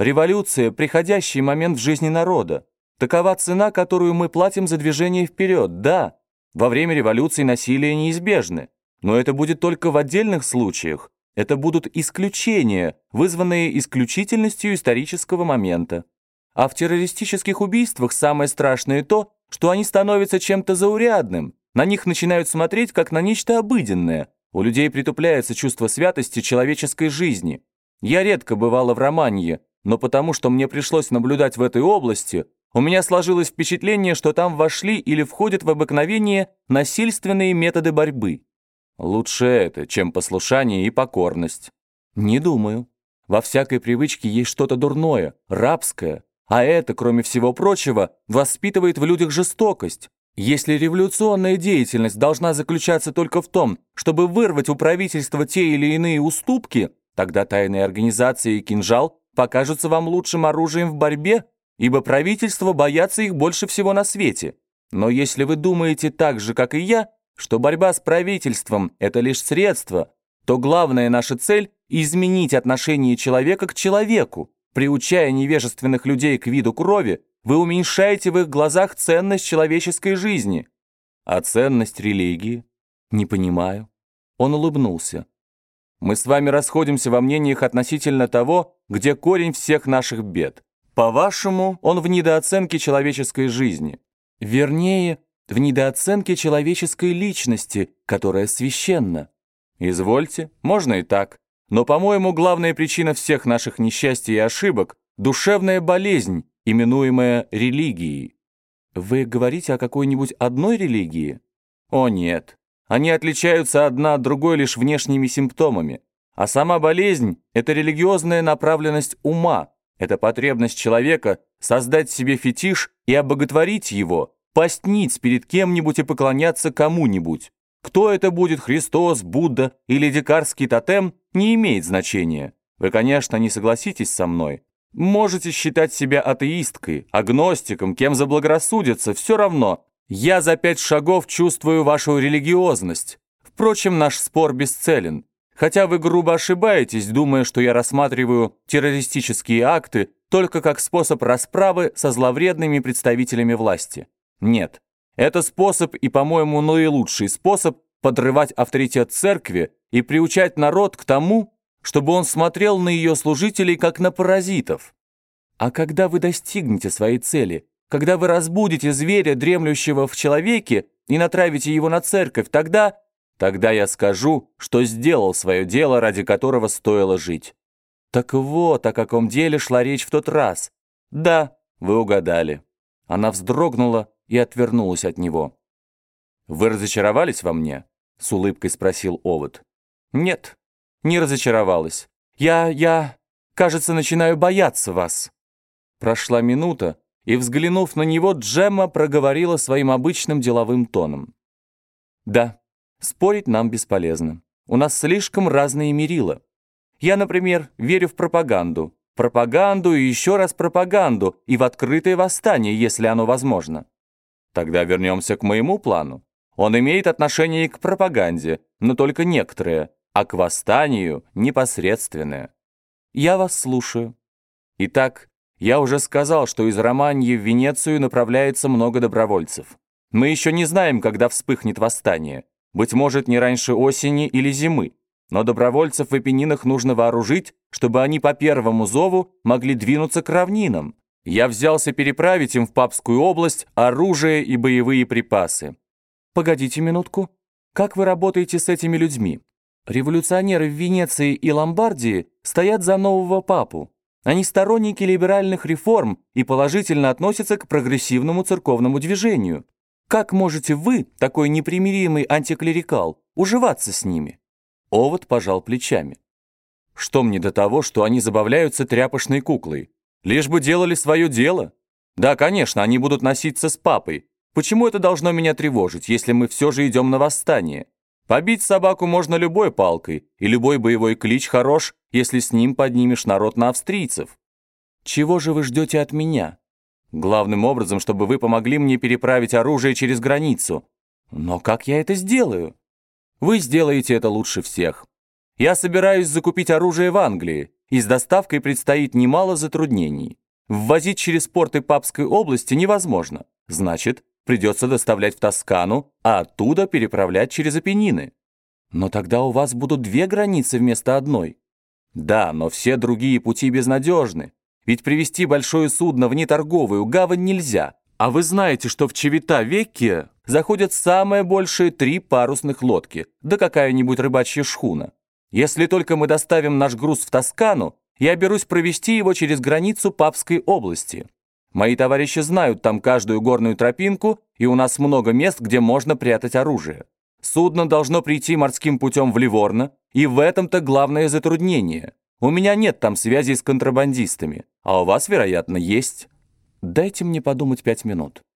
Революция – приходящий момент в жизни народа. Такова цена, которую мы платим за движение вперед, да. Во время революции насилие неизбежны. Но это будет только в отдельных случаях. Это будут исключения, вызванные исключительностью исторического момента. А в террористических убийствах самое страшное то, что они становятся чем-то заурядным. На них начинают смотреть, как на нечто обыденное. У людей притупляется чувство святости человеческой жизни. Я редко бывала в Романье, но потому что мне пришлось наблюдать в этой области, у меня сложилось впечатление, что там вошли или входят в обыкновение насильственные методы борьбы. Лучше это, чем послушание и покорность. Не думаю. Во всякой привычке есть что-то дурное, рабское, а это, кроме всего прочего, воспитывает в людях жестокость. Если революционная деятельность должна заключаться только в том, чтобы вырвать у правительства те или иные уступки, тогда тайные организации и кинжал покажутся вам лучшим оружием в борьбе, ибо правительства боятся их больше всего на свете. Но если вы думаете так же, как и я, что борьба с правительством – это лишь средство, то главная наша цель – изменить отношение человека к человеку. Приучая невежественных людей к виду крови, вы уменьшаете в их глазах ценность человеческой жизни. А ценность религии? Не понимаю. Он улыбнулся. Мы с вами расходимся во мнениях относительно того, где корень всех наших бед. По-вашему, он в недооценке человеческой жизни. Вернее, в недооценке человеческой личности, которая священна. Извольте, можно и так. Но, по-моему, главная причина всех наших несчастий и ошибок – душевная болезнь, именуемая религией. Вы говорите о какой-нибудь одной религии? О нет. Они отличаются одна от другой лишь внешними симптомами. А сама болезнь – это религиозная направленность ума, это потребность человека создать себе фетиш и обоготворить его – постнить перед кем-нибудь и поклоняться кому-нибудь. Кто это будет, Христос, Будда или дикарский тотем, не имеет значения. Вы, конечно, не согласитесь со мной. Можете считать себя атеисткой, агностиком, кем заблагорассудится, все равно. Я за пять шагов чувствую вашу религиозность. Впрочем, наш спор бесцелен. Хотя вы грубо ошибаетесь, думая, что я рассматриваю террористические акты только как способ расправы со зловредными представителями власти. Нет, это способ и, по-моему, наилучший способ подрывать авторитет церкви и приучать народ к тому, чтобы он смотрел на ее служителей как на паразитов. А когда вы достигнете своей цели, когда вы разбудите зверя, дремлющего в человеке, и натравите его на церковь, тогда... Тогда я скажу, что сделал свое дело, ради которого стоило жить. Так вот, о каком деле шла речь в тот раз. Да, вы угадали. Она вздрогнула, и отвернулась от него. «Вы разочаровались во мне?» — с улыбкой спросил Овод. «Нет, не разочаровалась. Я, я, кажется, начинаю бояться вас». Прошла минута, и, взглянув на него, Джемма проговорила своим обычным деловым тоном. «Да, спорить нам бесполезно. У нас слишком разные мерила. Я, например, верю в пропаганду. Пропаганду и еще раз пропаганду, и в открытое восстание, если оно возможно. Тогда вернемся к моему плану. Он имеет отношение к пропаганде, но только некоторые, а к восстанию непосредственное. Я вас слушаю. Итак, я уже сказал, что из Романьи в Венецию направляется много добровольцев. Мы еще не знаем, когда вспыхнет восстание. Быть может, не раньше осени или зимы. Но добровольцев в Эпенинах нужно вооружить, чтобы они по первому зову могли двинуться к равнинам. Я взялся переправить им в Папскую область оружие и боевые припасы. Погодите минутку. Как вы работаете с этими людьми? Революционеры в Венеции и Ломбардии стоят за нового папу. Они сторонники либеральных реформ и положительно относятся к прогрессивному церковному движению. Как можете вы, такой непримиримый антиклерикал, уживаться с ними? Овод пожал плечами. Что мне до того, что они забавляются тряпочной куклой? Лишь бы делали свое дело. Да, конечно, они будут носиться с папой. Почему это должно меня тревожить, если мы все же идем на восстание? Побить собаку можно любой палкой, и любой боевой клич хорош, если с ним поднимешь народ на австрийцев. Чего же вы ждете от меня? Главным образом, чтобы вы помогли мне переправить оружие через границу. Но как я это сделаю? Вы сделаете это лучше всех. Я собираюсь закупить оружие в Англии, и с доставкой предстоит немало затруднений. Ввозить через порты Папской области невозможно. Значит, придется доставлять в Тоскану, а оттуда переправлять через Апеннины. Но тогда у вас будут две границы вместо одной. Да, но все другие пути безнадежны. Ведь привести большое судно в неторговую гавань нельзя. А вы знаете, что в Чевита-Векке заходят самые большие три парусных лодки, да какая-нибудь рыбачья шхуна. Если только мы доставим наш груз в Тоскану, я берусь провести его через границу Папской области. Мои товарищи знают там каждую горную тропинку, и у нас много мест, где можно прятать оружие. Судно должно прийти морским путем в Ливорно, и в этом-то главное затруднение. У меня нет там связей с контрабандистами, а у вас, вероятно, есть. Дайте мне подумать пять минут.